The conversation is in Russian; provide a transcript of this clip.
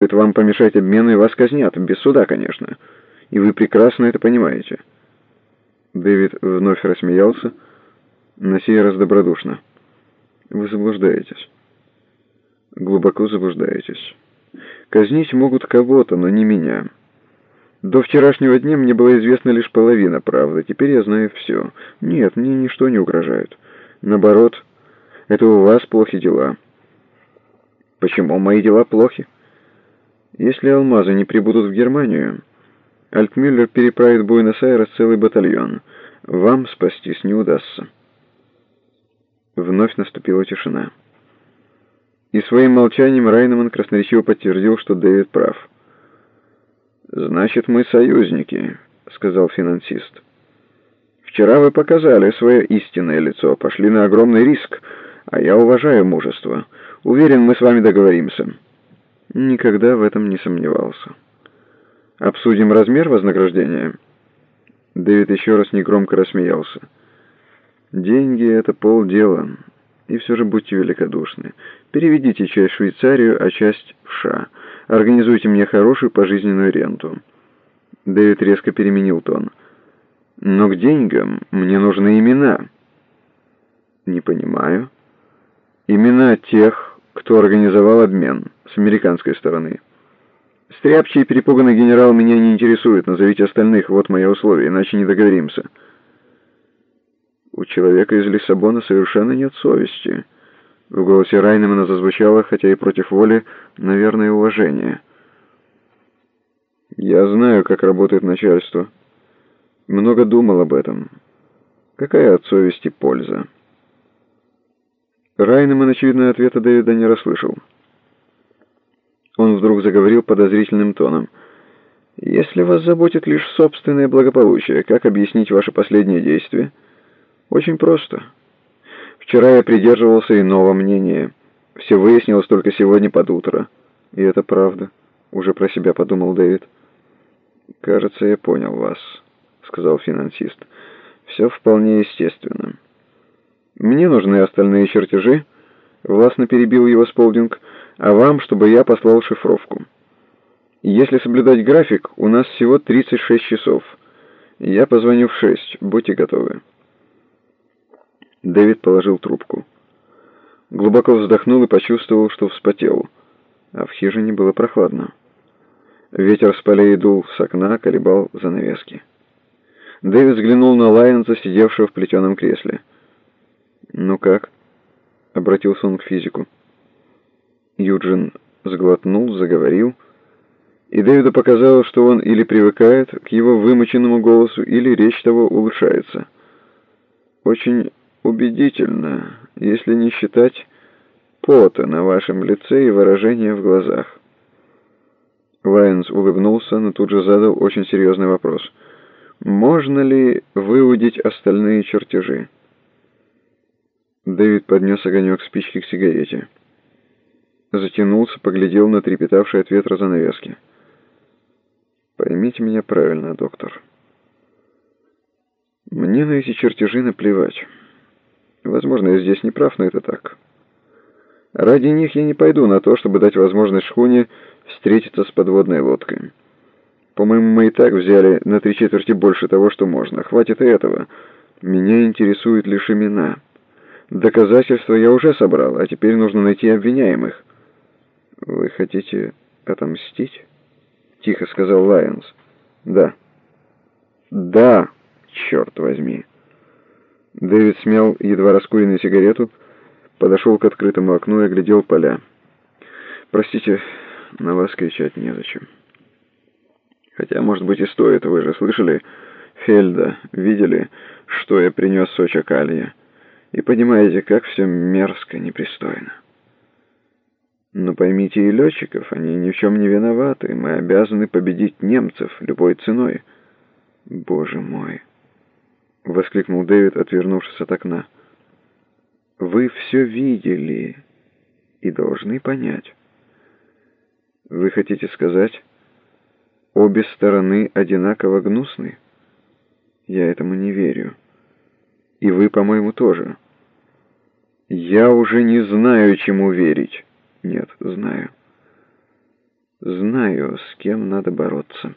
вам помешать обмену, и вас казнят. Без суда, конечно. И вы прекрасно это понимаете». Дэвид вновь рассмеялся, на сей раз добродушно. «Вы заблуждаетесь. Глубоко заблуждаетесь. Казнить могут кого-то, но не меня. До вчерашнего дня мне была известна лишь половина правды. Теперь я знаю все. Нет, мне ничто не угрожает. Наоборот, это у вас плохи дела». «Почему мои дела плохи?» Если алмазы не прибудут в Германию, Альтмюллер переправит Буэнос-Айрес целый батальон. Вам спастись не удастся. Вновь наступила тишина. И своим молчанием Райнеман красноречиво подтвердил, что Дэвид прав. «Значит, мы союзники», — сказал финансист. «Вчера вы показали свое истинное лицо, пошли на огромный риск, а я уважаю мужество. Уверен, мы с вами договоримся». Никогда в этом не сомневался. «Обсудим размер вознаграждения?» Дэвид еще раз негромко рассмеялся. «Деньги — это полдела. И все же будьте великодушны. Переведите часть в Швейцарию, а часть в США. Организуйте мне хорошую пожизненную ренту». Дэвид резко переменил тон. «Но к деньгам мне нужны имена». «Не понимаю». «Имена тех, кто организовал обмен» с американской стороны. Стряпчий и перепуганный генерал меня не интересует. Назовите остальных, вот мои условия, иначе не договоримся. У человека из Лиссабона совершенно нет совести. В голосе Райнемана зазвучало, хотя и против воли, наверное, уважение. Я знаю, как работает начальство. Много думал об этом. Какая от совести польза? Райнеман, очевидно, ответа Дэвида не расслышал. Он вдруг заговорил подозрительным тоном. «Если вас заботит лишь собственное благополучие, как объяснить ваше последнее действие?» «Очень просто. Вчера я придерживался иного мнения. Все выяснилось только сегодня под утро. И это правда», — уже про себя подумал Дэвид. «Кажется, я понял вас», — сказал финансист. «Все вполне естественно. Мне нужны остальные чертежи», — властно перебил его Сполдинг, — а вам, чтобы я послал шифровку. Если соблюдать график, у нас всего 36 часов. Я позвоню в 6, будьте готовы. Дэвид положил трубку. Глубоко вздохнул и почувствовал, что вспотел, а в хижине было прохладно. Ветер с полей дул с окна, колебал занавески. Дэвид взглянул на Лайонса, сидевшего в плетеном кресле. «Ну как?» — обратился он к физику. Юджин сглотнул, заговорил, и Дэвиду показалось, что он или привыкает к его вымученному голосу, или речь того улучшается. Очень убедительно, если не считать пота на вашем лице и выражения в глазах. Лайнс улыбнулся, но тут же задал очень серьезный вопрос. «Можно ли выудить остальные чертежи?» Дэвид поднес огонек спички к сигарете затянулся, поглядел на трепетавшие от ветра занавески. «Поймите меня правильно, доктор. Мне на эти чертежи наплевать. Возможно, я здесь не прав, но это так. Ради них я не пойду на то, чтобы дать возможность шхуне встретиться с подводной лодкой. По-моему, мы и так взяли на три четверти больше того, что можно. Хватит и этого. Меня интересуют лишь имена». Доказательства я уже собрал, а теперь нужно найти обвиняемых. «Вы хотите отомстить?» — тихо сказал Лайонс. «Да». «Да, черт возьми!» Дэвид смял едва раскуренную сигарету, подошел к открытому окну и оглядел поля. «Простите, на вас кричать незачем. Хотя, может быть, и стоит. Вы же слышали Фельда, видели, что я принес Соча И понимаете, как все мерзко, непристойно». Но поймите и летчиков, они ни в чем не виноваты. Мы обязаны победить немцев любой ценой. Боже мой! Воскликнул Дэвид, отвернувшись от окна. Вы все видели и должны понять. Вы хотите сказать, обе стороны одинаково гнусны? Я этому не верю. И вы, по-моему, тоже. Я уже не знаю, чему верить. Нет, знаю. Знаю, с кем надо бороться.